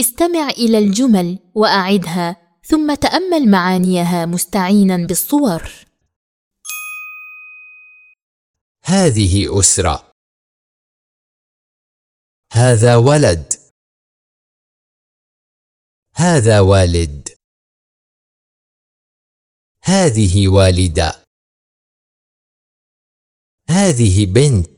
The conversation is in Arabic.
استمع إلى الجمل وأعدها ثم تأمل معانيها مستعينا بالصور. هذه أسرة. هذا ولد. هذا والد. هذه والدة. هذه بنت.